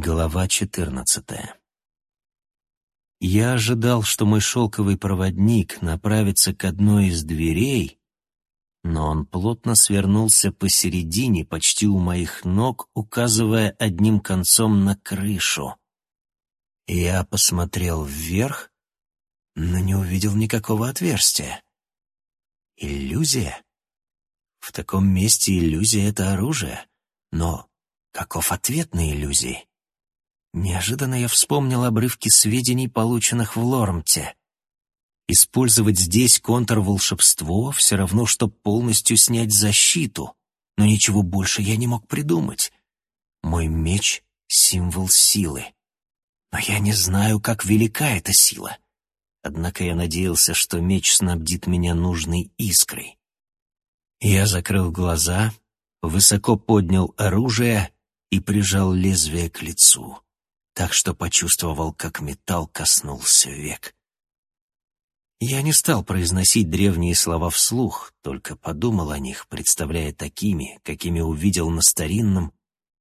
Глава четырнадцатая. Я ожидал, что мой шелковый проводник направится к одной из дверей, но он плотно свернулся посередине, почти у моих ног, указывая одним концом на крышу. Я посмотрел вверх, но не увидел никакого отверстия. Иллюзия? В таком месте иллюзия — это оружие, но каков ответ на иллюзии? Неожиданно я вспомнил обрывки сведений, полученных в Лормте. Использовать здесь контрволшебство все равно, что полностью снять защиту, но ничего больше я не мог придумать. Мой меч — символ силы. Но я не знаю, как велика эта сила. Однако я надеялся, что меч снабдит меня нужной искрой. Я закрыл глаза, высоко поднял оружие и прижал лезвие к лицу так что почувствовал, как металл коснулся век. Я не стал произносить древние слова вслух, только подумал о них, представляя такими, какими увидел на старинном,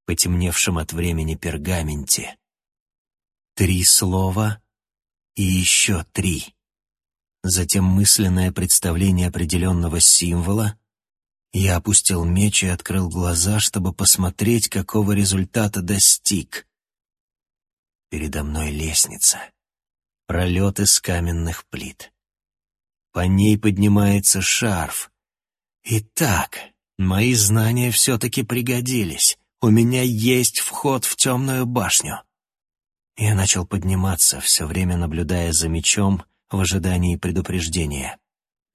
потемневшем от времени пергаменте. Три слова и еще три. Затем мысленное представление определенного символа. Я опустил меч и открыл глаза, чтобы посмотреть, какого результата достиг. Передо мной лестница. Пролет из каменных плит. По ней поднимается шарф. Итак, мои знания все-таки пригодились. У меня есть вход в темную башню. Я начал подниматься, все время наблюдая за мечом в ожидании предупреждения.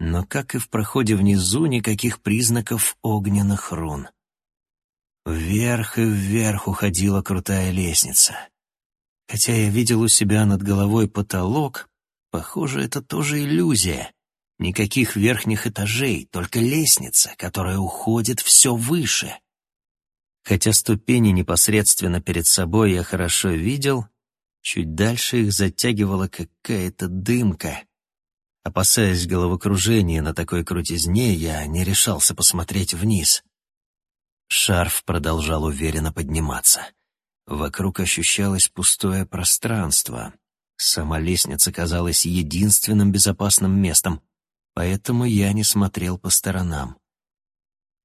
Но, как и в проходе внизу, никаких признаков огненных рун. Вверх и вверх уходила крутая лестница. Хотя я видел у себя над головой потолок, похоже, это тоже иллюзия. Никаких верхних этажей, только лестница, которая уходит все выше. Хотя ступени непосредственно перед собой я хорошо видел, чуть дальше их затягивала какая-то дымка. Опасаясь головокружения на такой крутизне, я не решался посмотреть вниз. Шарф продолжал уверенно подниматься — Вокруг ощущалось пустое пространство. Сама лестница казалась единственным безопасным местом, поэтому я не смотрел по сторонам.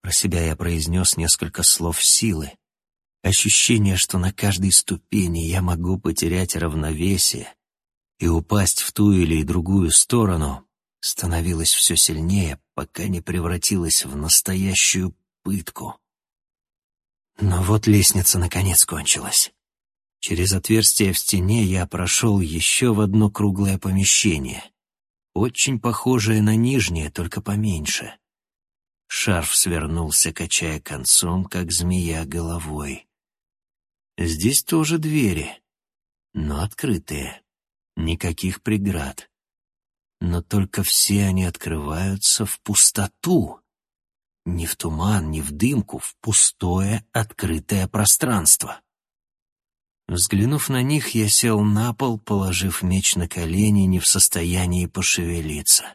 Про себя я произнес несколько слов силы. Ощущение, что на каждой ступени я могу потерять равновесие и упасть в ту или другую сторону, становилось все сильнее, пока не превратилось в настоящую пытку. Но вот лестница наконец кончилась. Через отверстие в стене я прошел еще в одно круглое помещение, очень похожее на нижнее, только поменьше. Шарф свернулся, качая концом, как змея головой. Здесь тоже двери, но открытые, никаких преград. Но только все они открываются в пустоту. Ни в туман, ни в дымку, в пустое, открытое пространство. Взглянув на них, я сел на пол, положив меч на колени, не в состоянии пошевелиться.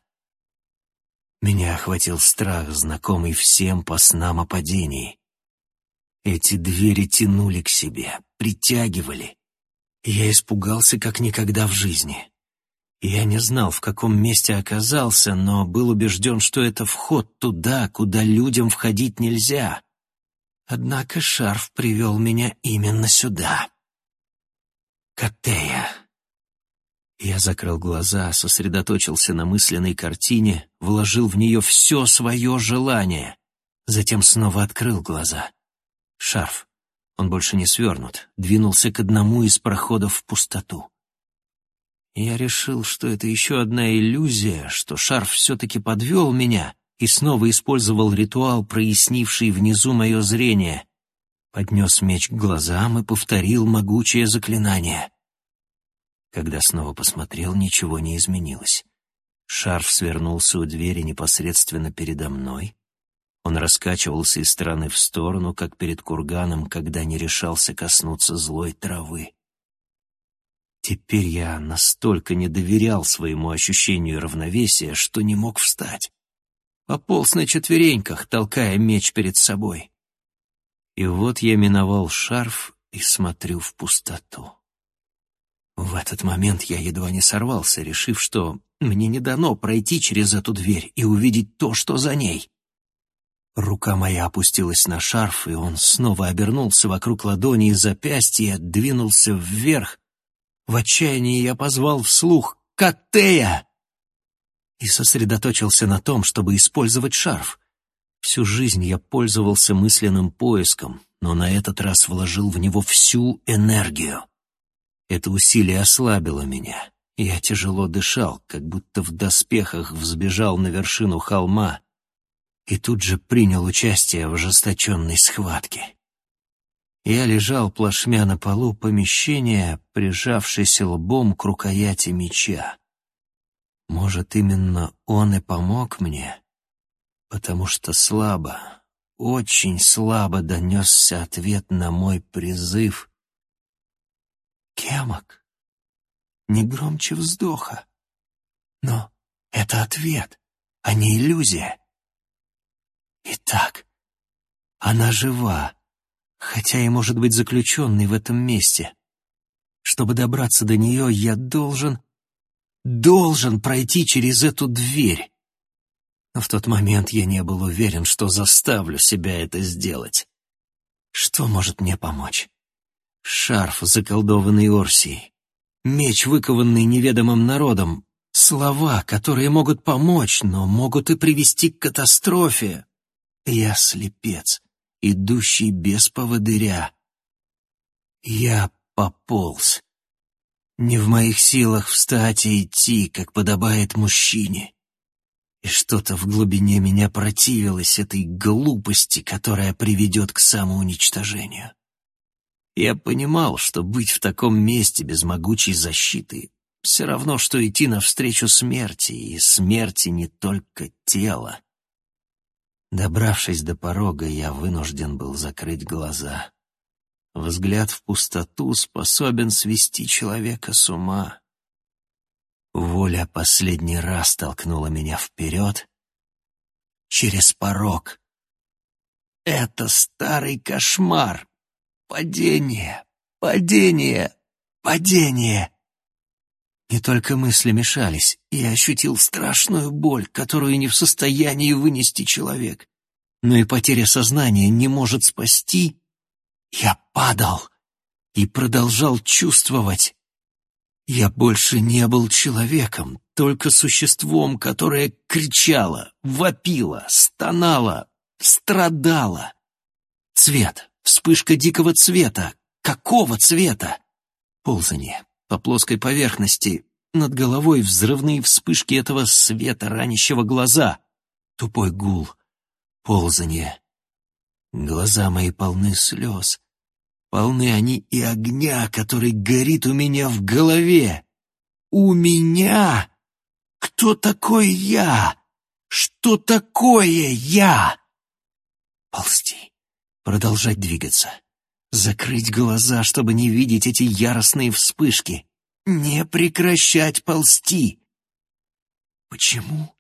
Меня охватил страх, знакомый всем по снам о падении. Эти двери тянули к себе, притягивали. я испугался, как никогда в жизни. Я не знал, в каком месте оказался, но был убежден, что это вход туда, куда людям входить нельзя. Однако шарф привел меня именно сюда. Катея. Я закрыл глаза, сосредоточился на мысленной картине, вложил в нее все свое желание. Затем снова открыл глаза. Шарф. Он больше не свернут, двинулся к одному из проходов в пустоту. Я решил, что это еще одна иллюзия, что шарф все-таки подвел меня и снова использовал ритуал, прояснивший внизу мое зрение. Поднес меч к глазам и повторил могучее заклинание. Когда снова посмотрел, ничего не изменилось. Шарф свернулся у двери непосредственно передо мной. Он раскачивался из стороны в сторону, как перед курганом, когда не решался коснуться злой травы. Теперь я настолько не доверял своему ощущению равновесия, что не мог встать. Пополз на четвереньках, толкая меч перед собой. И вот я миновал шарф и смотрю в пустоту. В этот момент я едва не сорвался, решив, что мне не дано пройти через эту дверь и увидеть то, что за ней. Рука моя опустилась на шарф, и он снова обернулся вокруг ладони и запястья, двинулся вверх. В отчаянии я позвал вслух «Катея!» и сосредоточился на том, чтобы использовать шарф. Всю жизнь я пользовался мысленным поиском, но на этот раз вложил в него всю энергию. Это усилие ослабило меня. Я тяжело дышал, как будто в доспехах взбежал на вершину холма и тут же принял участие в ожесточенной схватке. Я лежал плашмя на полу помещения, прижавшись лбом к рукояти меча. Может, именно он и помог мне, потому что слабо, очень слабо донесся ответ на мой призыв. «Кемок, не громче вздоха. Но это ответ, а не иллюзия. Итак, она жива, хотя и может быть заключенной в этом месте. Чтобы добраться до нее, я должен, должен пройти через эту дверь. Но в тот момент я не был уверен, что заставлю себя это сделать. Что может мне помочь? Шарф, заколдованный Орсией. Меч, выкованный неведомым народом. Слова, которые могут помочь, но могут и привести к катастрофе. Я слепец, идущий без поводыря. Я пополз. Не в моих силах встать и идти, как подобает мужчине. И что-то в глубине меня противилось этой глупости, которая приведет к самоуничтожению. Я понимал, что быть в таком месте без могучей защиты все равно, что идти навстречу смерти, и смерти не только тело. Добравшись до порога, я вынужден был закрыть глаза. Взгляд в пустоту способен свести человека с ума. Воля последний раз толкнула меня вперед через порог. Это старый кошмар. Падение, падение, падение. Не только мысли мешались, я ощутил страшную боль, которую не в состоянии вынести человек. Но и потеря сознания не может спасти. Я падал и продолжал чувствовать, я больше не был человеком, только существом, которое кричало, вопило, стонало, страдало. Цвет, вспышка дикого цвета. Какого цвета? Ползание по плоской поверхности, над головой взрывные вспышки этого света, ранящего глаза. Тупой гул, ползание. Глаза мои полны слез. Полны они и огня, который горит у меня в голове. У меня? Кто такой я? Что такое я? Ползти. Продолжать двигаться. Закрыть глаза, чтобы не видеть эти яростные вспышки. Не прекращать ползти. Почему?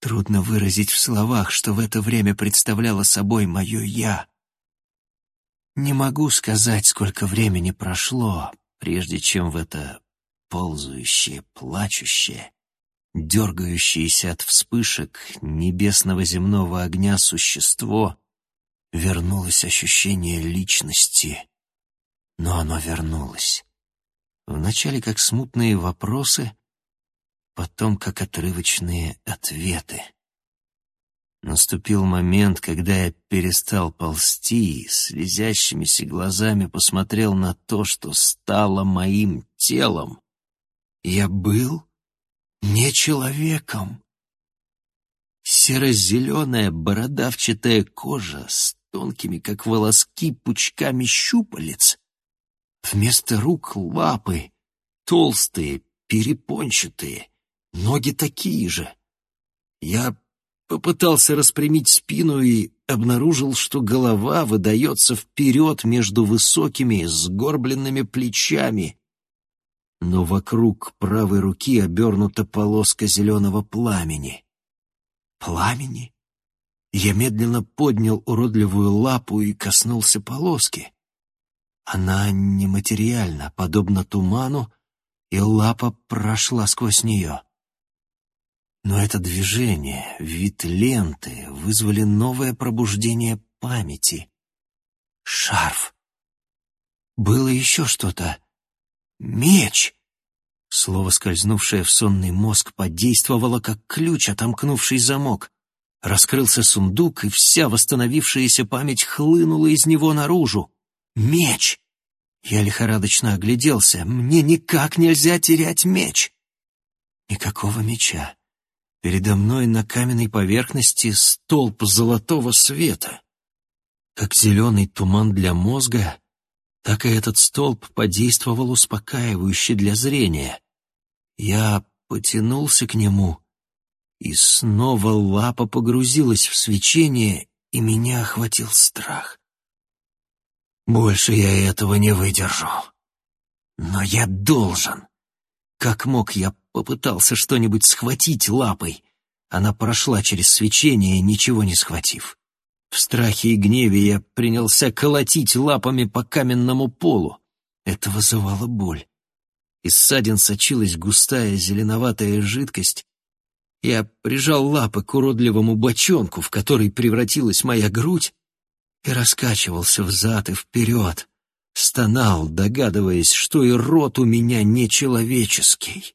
Трудно выразить в словах, что в это время представляло собой мое «я». Не могу сказать, сколько времени прошло, прежде чем в это ползающее, плачущее, дергающееся от вспышек небесного земного огня существо вернулось ощущение личности. Но оно вернулось. Вначале как смутные вопросы, потом как отрывочные ответы. Наступил момент, когда я перестал ползти и слезящимися глазами посмотрел на то, что стало моим телом. Я был не человеком. Серо-зеленая бородавчатая кожа с тонкими, как волоски, пучками щупалец. Вместо рук — лапы, толстые, перепончатые, ноги такие же. Я Попытался распрямить спину и обнаружил, что голова выдается вперед между высокими, сгорбленными плечами. Но вокруг правой руки обернута полоска зеленого пламени. Пламени? Я медленно поднял уродливую лапу и коснулся полоски. Она нематериальна, подобно туману, и лапа прошла сквозь нее. Но это движение, вид ленты вызвали новое пробуждение памяти. Шарф. Было еще что-то. Меч. Слово, скользнувшее в сонный мозг, подействовало, как ключ, отомкнувший замок. Раскрылся сундук, и вся восстановившаяся память хлынула из него наружу. Меч! Я лихорадочно огляделся. Мне никак нельзя терять меч. Никакого меча. Передо мной на каменной поверхности столб золотого света. Как зеленый туман для мозга, так и этот столб подействовал успокаивающе для зрения. Я потянулся к нему, и снова лапа погрузилась в свечение, и меня охватил страх. Больше я этого не выдержу. Но я должен. Как мог, я попытался что-нибудь схватить лапой. Она прошла через свечение, ничего не схватив. В страхе и гневе я принялся колотить лапами по каменному полу. Это вызывало боль. Из ссадин сочилась густая зеленоватая жидкость. Я прижал лапы к уродливому бочонку, в который превратилась моя грудь, и раскачивался взад и вперед, стонал, догадываясь, что и рот у меня нечеловеческий.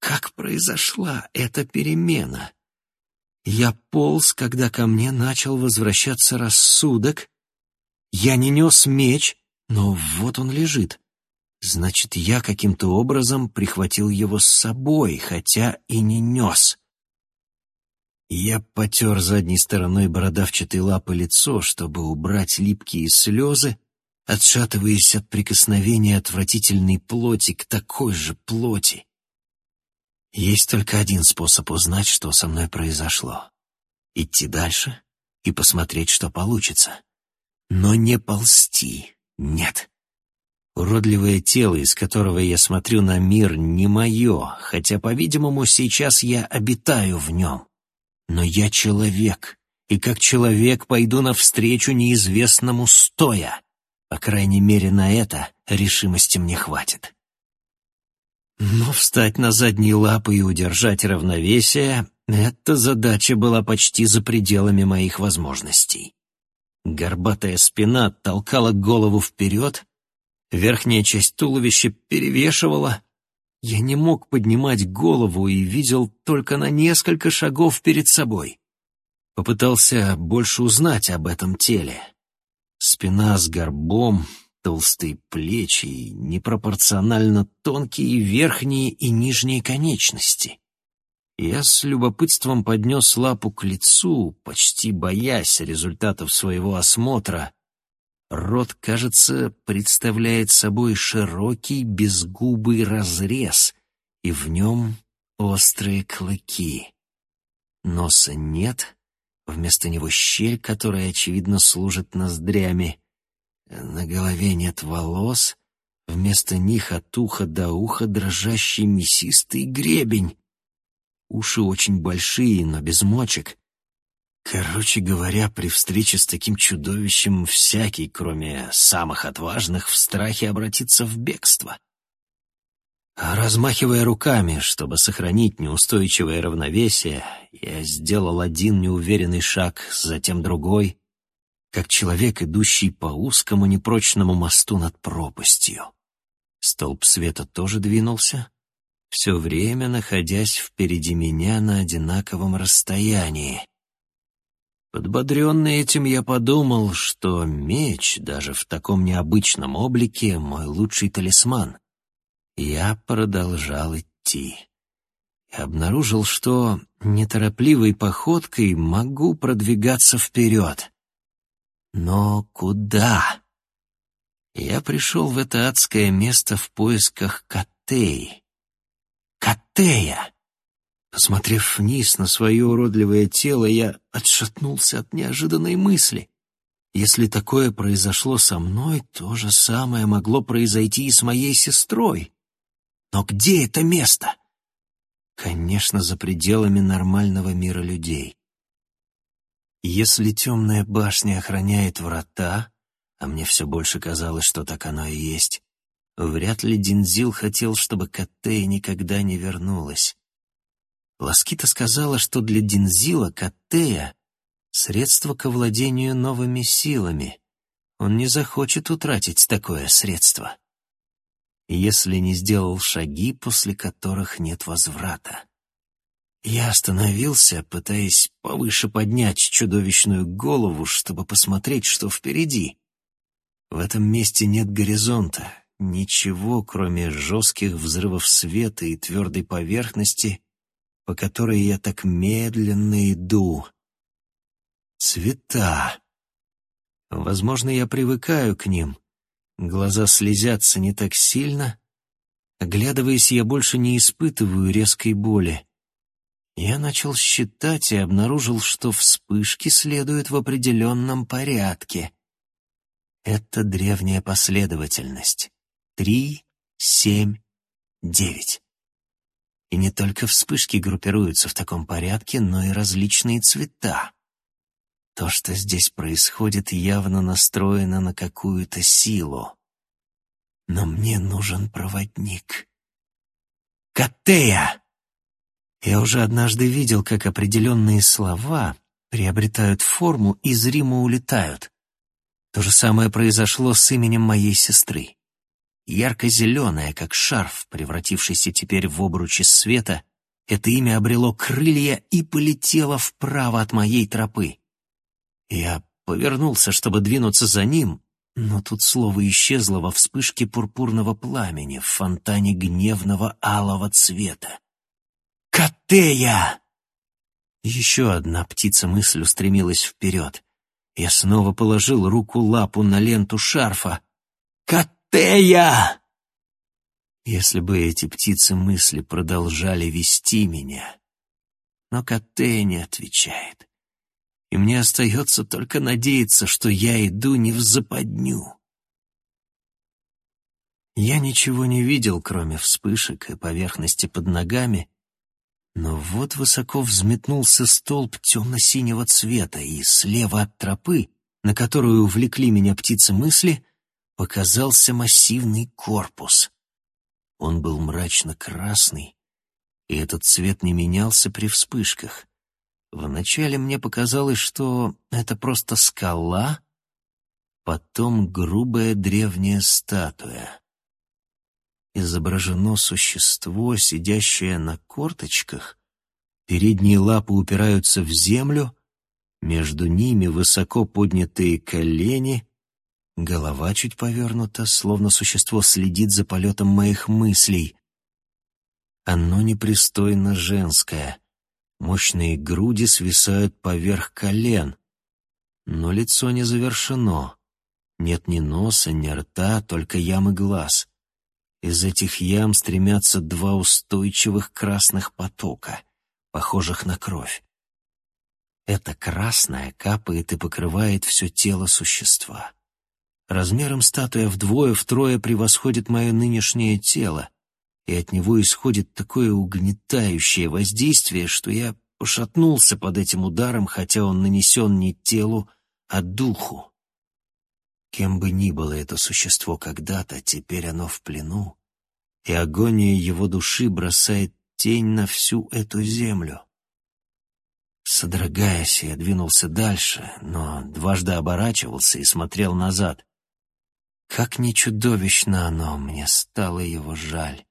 Как произошла эта перемена? Я полз, когда ко мне начал возвращаться рассудок. Я не нес меч, но вот он лежит. Значит, я каким-то образом прихватил его с собой, хотя и не нес. Я потер задней стороной бородавчатой лапы лицо, чтобы убрать липкие слезы, отшатываясь от прикосновения отвратительной плоти к такой же плоти. Есть только один способ узнать, что со мной произошло. Идти дальше и посмотреть, что получится. Но не ползти, нет. Уродливое тело, из которого я смотрю на мир, не мое, хотя, по-видимому, сейчас я обитаю в нем. Но я человек, и как человек пойду навстречу неизвестному стоя. По крайней мере, на это решимости мне хватит. Но встать на задние лапы и удержать равновесие — эта задача была почти за пределами моих возможностей. Горбатая спина толкала голову вперед, верхняя часть туловища перевешивала, я не мог поднимать голову и видел только на несколько шагов перед собой. Попытался больше узнать об этом теле. Спина с горбом, толстые плечи непропорционально тонкие верхние и нижние конечности. Я с любопытством поднес лапу к лицу, почти боясь результатов своего осмотра, Рот, кажется, представляет собой широкий безгубый разрез, и в нем острые клыки. Носа нет, вместо него щель, которая, очевидно, служит ноздрями. На голове нет волос, вместо них от уха до уха дрожащий мясистый гребень. Уши очень большие, но без мочек. Короче говоря, при встрече с таким чудовищем всякий, кроме самых отважных, в страхе обратится в бегство. А размахивая руками, чтобы сохранить неустойчивое равновесие, я сделал один неуверенный шаг, затем другой, как человек, идущий по узкому непрочному мосту над пропастью. Столб света тоже двинулся, все время находясь впереди меня на одинаковом расстоянии. Подбодренный этим, я подумал, что меч, даже в таком необычном облике, мой лучший талисман. Я продолжал идти. И обнаружил, что неторопливой походкой могу продвигаться вперед. Но куда? Я пришел в это адское место в поисках Катей. Катея! Посмотрев вниз на свое уродливое тело, я отшатнулся от неожиданной мысли. Если такое произошло со мной, то же самое могло произойти и с моей сестрой. Но где это место? Конечно, за пределами нормального мира людей. Если темная башня охраняет врата, а мне все больше казалось, что так оно и есть. Вряд ли Динзил хотел, чтобы Каттея никогда не вернулась. Ласкита сказала, что для Динзила Каттея — средство к овладению новыми силами. Он не захочет утратить такое средство, если не сделал шаги, после которых нет возврата. Я остановился, пытаясь повыше поднять чудовищную голову, чтобы посмотреть, что впереди. В этом месте нет горизонта, ничего, кроме жестких взрывов света и твердой поверхности, по которой я так медленно иду. Цвета. Возможно, я привыкаю к ним. Глаза слезятся не так сильно. Оглядываясь, я больше не испытываю резкой боли. Я начал считать и обнаружил, что вспышки следуют в определенном порядке. Это древняя последовательность. Три, семь, девять. И не только вспышки группируются в таком порядке, но и различные цвета. То, что здесь происходит, явно настроено на какую-то силу. Но мне нужен проводник. Катея! Я уже однажды видел, как определенные слова приобретают форму и зримо улетают. То же самое произошло с именем моей сестры. Ярко-зеленое, как шарф, превратившийся теперь в обручи света, это имя обрело крылья и полетело вправо от моей тропы. Я повернулся, чтобы двинуться за ним, но тут слово исчезло во вспышке пурпурного пламени в фонтане гневного алого цвета. Катея! Еще одна птица-мысль устремилась вперед. Я снова положил руку-лапу на ленту шарфа. «Катея!» Если бы эти птицы-мысли продолжали вести меня. Но Катея не отвечает. И мне остается только надеяться, что я иду не в западню. Я ничего не видел, кроме вспышек и поверхности под ногами, но вот высоко взметнулся столб темно-синего цвета, и слева от тропы, на которую увлекли меня птицы мысли, показался массивный корпус. Он был мрачно-красный, и этот цвет не менялся при вспышках. Вначале мне показалось, что это просто скала, потом грубая древняя статуя изображено существо, сидящее на корточках. Передние лапы упираются в землю, между ними высоко поднятые колени, голова чуть повернута, словно существо следит за полетом моих мыслей. Оно непристойно женское. Мощные груди свисают поверх колен, но лицо не завершено. Нет ни носа, ни рта, только ямы глаз — из этих ям стремятся два устойчивых красных потока, похожих на кровь. Это красное капает и покрывает все тело существа. Размером статуя вдвое-втрое превосходит мое нынешнее тело, и от него исходит такое угнетающее воздействие, что я пошатнулся под этим ударом, хотя он нанесен не телу, а духу. Кем бы ни было это существо когда-то, теперь оно в плену, и агония его души бросает тень на всю эту землю. Содрогаясь, я двинулся дальше, но дважды оборачивался и смотрел назад. Как не чудовищно оно, мне стало его жаль.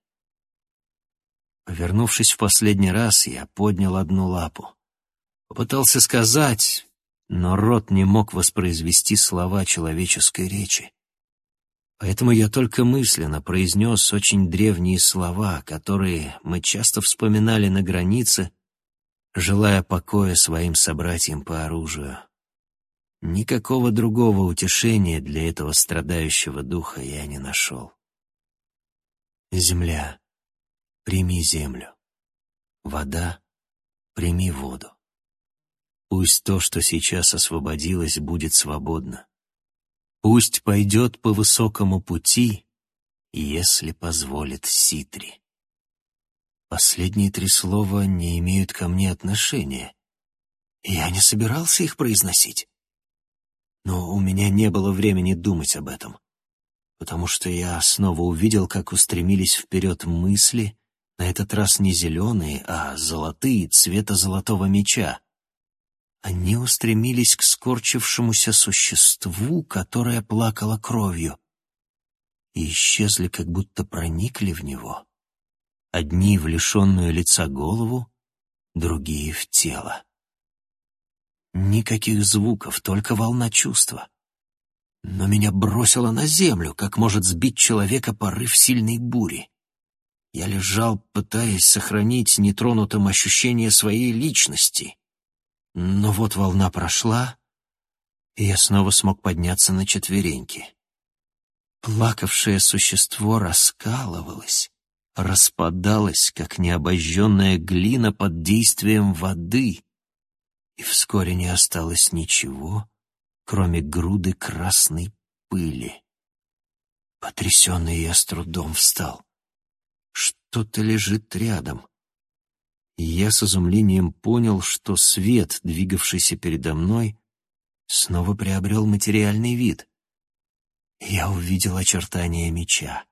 Повернувшись в последний раз, я поднял одну лапу. Попытался сказать, но рот не мог воспроизвести слова человеческой речи. Поэтому я только мысленно произнес очень древние слова, которые мы часто вспоминали на границе, желая покоя своим собратьям по оружию. Никакого другого утешения для этого страдающего духа я не нашел. Земля, прими землю. Вода, прими воду. Пусть то, что сейчас освободилось, будет свободно. Пусть пойдет по высокому пути, если позволит Ситри. Последние три слова не имеют ко мне отношения. Я не собирался их произносить. Но у меня не было времени думать об этом, потому что я снова увидел, как устремились вперед мысли, на этот раз не зеленые, а золотые цвета золотого меча. Они устремились к скорчившемуся существу, которое плакало кровью, и исчезли, как будто проникли в него. Одни в лишенную лица голову, другие в тело. Никаких звуков, только волна чувства. Но меня бросило на землю, как может сбить человека порыв сильной бури. Я лежал, пытаясь сохранить нетронутым ощущение своей личности. Но вот волна прошла, и я снова смог подняться на четвереньки. Плакавшее существо раскалывалось, распадалось, как необожженная глина под действием воды, и вскоре не осталось ничего, кроме груды красной пыли. Потрясенный я с трудом встал. Что-то лежит рядом. И я с изумлением понял, что свет, двигавшийся передо мной, снова приобрел материальный вид. Я увидел очертания меча.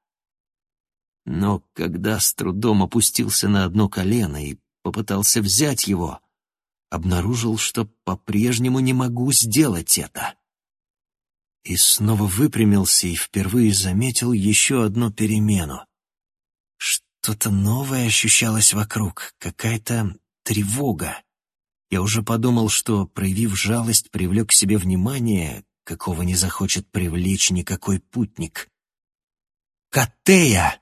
Но когда с трудом опустился на одно колено и попытался взять его, обнаружил, что по-прежнему не могу сделать это. И снова выпрямился и впервые заметил еще одну перемену. Что-то новое ощущалось вокруг, какая-то тревога. Я уже подумал, что, проявив жалость, привлек к себе внимание, какого не захочет привлечь никакой путник. «Катея!»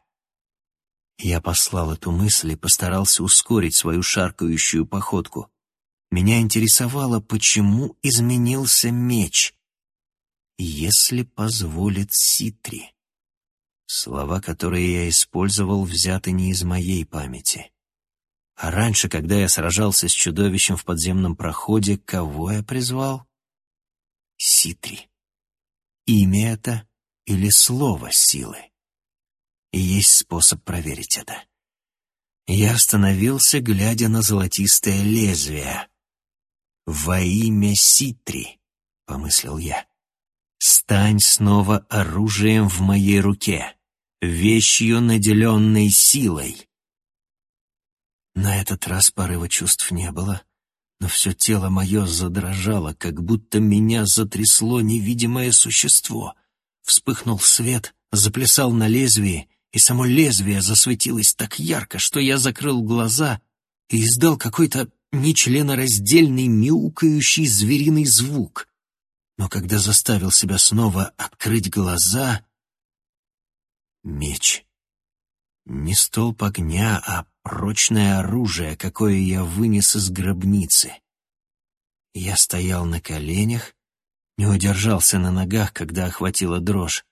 Я послал эту мысль и постарался ускорить свою шаркающую походку. Меня интересовало, почему изменился меч. «Если позволит Ситри». Слова, которые я использовал, взяты не из моей памяти. А раньше, когда я сражался с чудовищем в подземном проходе, кого я призвал? Ситри. Имя это или слово силы? И есть способ проверить это. Я остановился, глядя на золотистое лезвие. «Во имя Ситри», — помыслил я, — «стань снова оружием в моей руке» вещью, наделенной силой. На этот раз порыва чувств не было, но все тело мое задрожало, как будто меня затрясло невидимое существо. Вспыхнул свет, заплясал на лезвии, и само лезвие засветилось так ярко, что я закрыл глаза и издал какой-то нечленораздельный мяукающий звериный звук. Но когда заставил себя снова открыть глаза, Меч. Не столб огня, а прочное оружие, какое я вынес из гробницы. Я стоял на коленях, не удержался на ногах, когда охватила дрожь.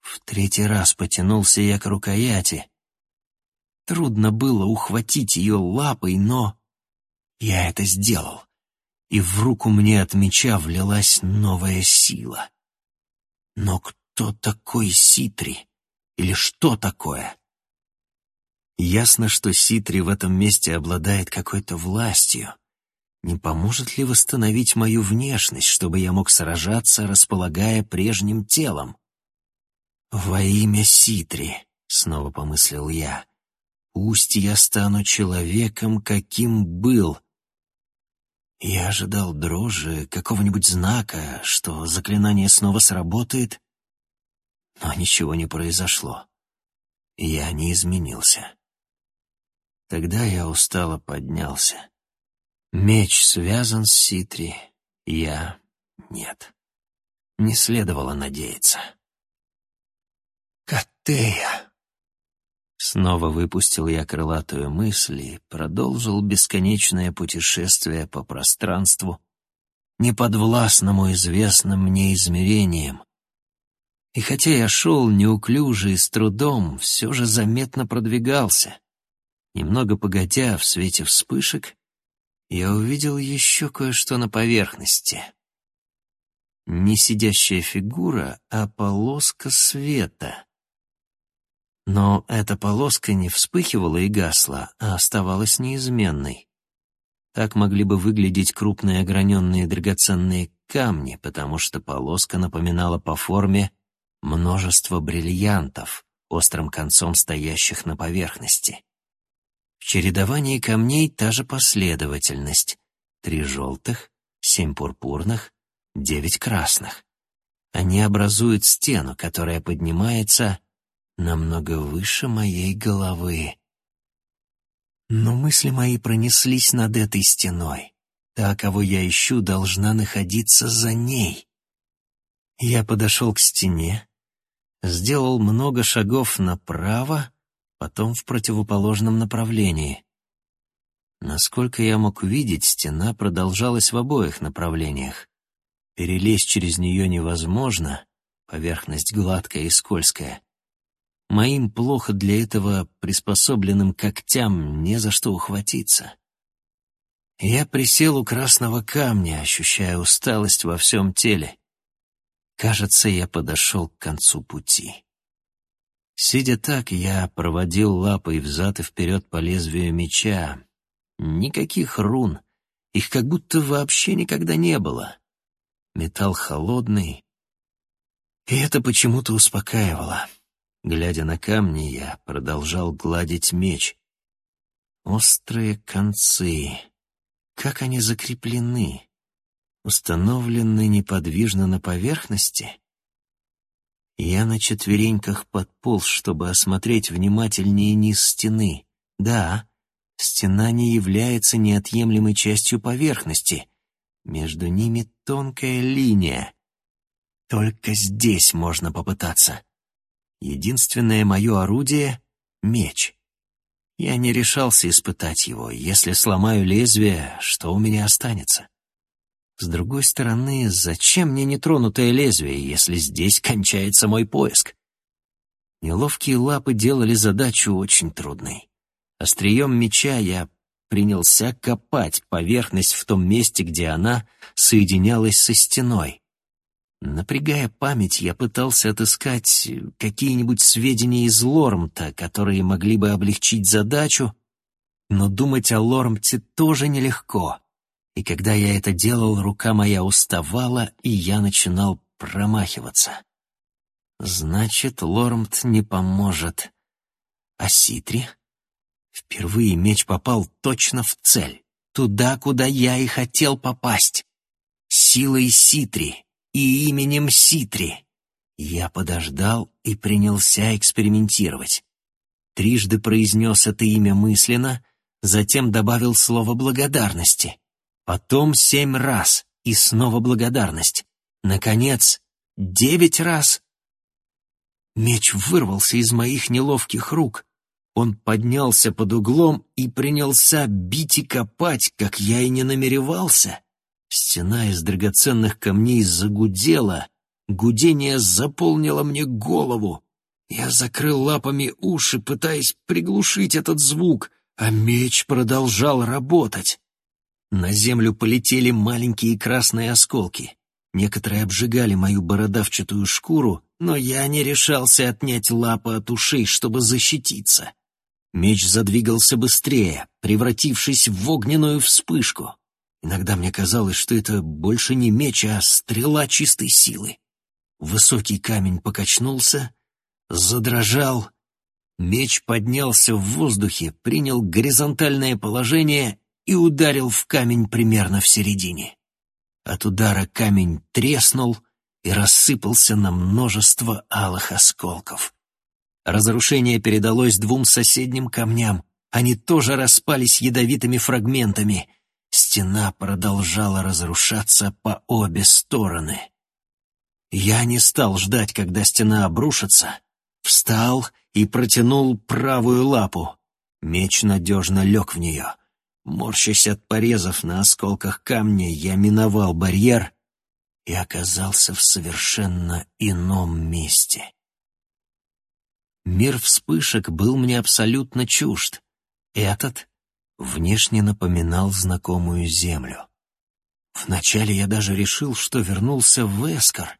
В третий раз потянулся я к рукояти. Трудно было ухватить ее лапой, но я это сделал, и в руку мне от меча влилась новая сила. Но кто такой Ситри? Или что такое? Ясно, что Ситри в этом месте обладает какой-то властью. Не поможет ли восстановить мою внешность, чтобы я мог сражаться, располагая прежним телом? «Во имя Ситри», — снова помыслил я, — «пусть я стану человеком, каким был». Я ожидал дрожи, какого-нибудь знака, что заклинание снова сработает, но ничего не произошло. Я не изменился. Тогда я устало поднялся. Меч связан с Ситри, я — нет. Не следовало надеяться. «Катея!» Снова выпустил я крылатую мысль и продолжил бесконечное путешествие по пространству, неподвластному известным мне измерениям, и хотя я шел неуклюже и с трудом, все же заметно продвигался. Немного погодя, в свете вспышек, я увидел еще кое-что на поверхности. Не сидящая фигура, а полоска света. Но эта полоска не вспыхивала и гасла, а оставалась неизменной. Так могли бы выглядеть крупные ограненные драгоценные камни, потому что полоска напоминала по форме множество бриллиантов, острым концом стоящих на поверхности. В чередовании камней та же последовательность. Три желтых, семь пурпурных, девять красных. Они образуют стену, которая поднимается намного выше моей головы. Но мысли мои пронеслись над этой стеной. Та, кого я ищу, должна находиться за ней. Я подошел к стене, сделал много шагов направо, потом в противоположном направлении. Насколько я мог видеть, стена продолжалась в обоих направлениях. Перелезть через нее невозможно, поверхность гладкая и скользкая. Моим плохо для этого приспособленным когтям не за что ухватиться. Я присел у красного камня, ощущая усталость во всем теле. Кажется, я подошел к концу пути. Сидя так, я проводил лапой взад и вперед по лезвию меча. Никаких рун, их как будто вообще никогда не было. Металл холодный, и это почему-то успокаивало. Глядя на камни, я продолжал гладить меч. Острые концы. Как они закреплены? Установлены неподвижно на поверхности? Я на четвереньках подполз, чтобы осмотреть внимательнее низ стены. Да, стена не является неотъемлемой частью поверхности. Между ними тонкая линия. Только здесь можно попытаться. Единственное мое орудие — меч. Я не решался испытать его. Если сломаю лезвие, что у меня останется? С другой стороны, зачем мне нетронутое лезвие, если здесь кончается мой поиск? Неловкие лапы делали задачу очень трудной. Острием меча я принялся копать поверхность в том месте, где она соединялась со стеной. Напрягая память, я пытался отыскать какие-нибудь сведения из Лормта, которые могли бы облегчить задачу, но думать о Лормте тоже нелегко. И когда я это делал, рука моя уставала, и я начинал промахиваться. Значит, Лормт не поможет. А Ситри? Впервые меч попал точно в цель, туда, куда я и хотел попасть. Силой Ситри и именем Ситри. Я подождал и принялся экспериментировать. Трижды произнес это имя мысленно, затем добавил слово благодарности. Потом семь раз и снова благодарность. Наконец, девять раз. Меч вырвался из моих неловких рук. Он поднялся под углом и принялся бить и копать, как я и не намеревался. Стена из драгоценных камней загудела, гудение заполнило мне голову. Я закрыл лапами уши, пытаясь приглушить этот звук, а меч продолжал работать. На землю полетели маленькие красные осколки. Некоторые обжигали мою бородавчатую шкуру, но я не решался отнять лапы от ушей, чтобы защититься. Меч задвигался быстрее, превратившись в огненную вспышку. Иногда мне казалось, что это больше не меч, а стрела чистой силы. Высокий камень покачнулся, задрожал. Меч поднялся в воздухе, принял горизонтальное положение и ударил в камень примерно в середине. От удара камень треснул и рассыпался на множество алых осколков. Разрушение передалось двум соседним камням. Они тоже распались ядовитыми фрагментами — Стена продолжала разрушаться по обе стороны. Я не стал ждать, когда стена обрушится. Встал и протянул правую лапу. Меч надежно лег в нее. Морщась от порезов на осколках камня, я миновал барьер и оказался в совершенно ином месте. Мир вспышек был мне абсолютно чужд. Этот внешне напоминал знакомую землю. Вначале я даже решил, что вернулся в Эскар.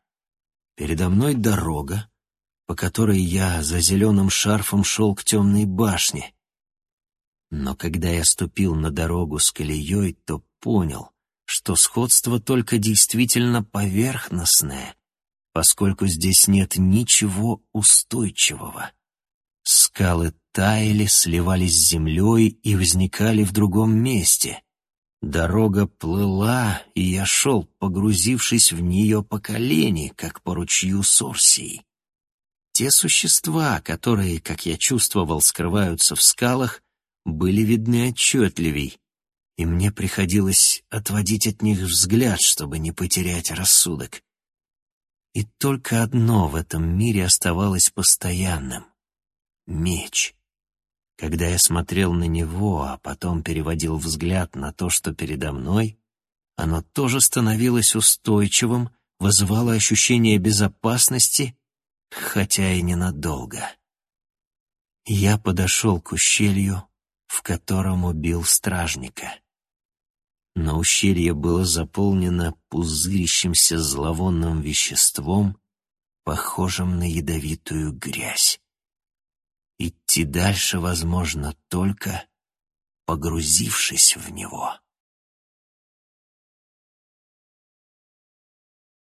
Передо мной дорога, по которой я за зеленым шарфом шел к темной башне. Но когда я ступил на дорогу с колеей, то понял, что сходство только действительно поверхностное, поскольку здесь нет ничего устойчивого. Скалы таяли, сливались с землей и возникали в другом месте. Дорога плыла, и я шел, погрузившись в нее по колени, как по ручью Сорсии. Те существа, которые, как я чувствовал, скрываются в скалах, были видны отчетливей, и мне приходилось отводить от них взгляд, чтобы не потерять рассудок. И только одно в этом мире оставалось постоянным — меч. Когда я смотрел на него, а потом переводил взгляд на то, что передо мной, оно тоже становилось устойчивым, вызывало ощущение безопасности, хотя и ненадолго. Я подошел к ущелью, в котором убил стражника. Но ущелье было заполнено пузырящимся зловонным веществом, похожим на ядовитую грязь. Идти дальше возможно только погрузившись в него.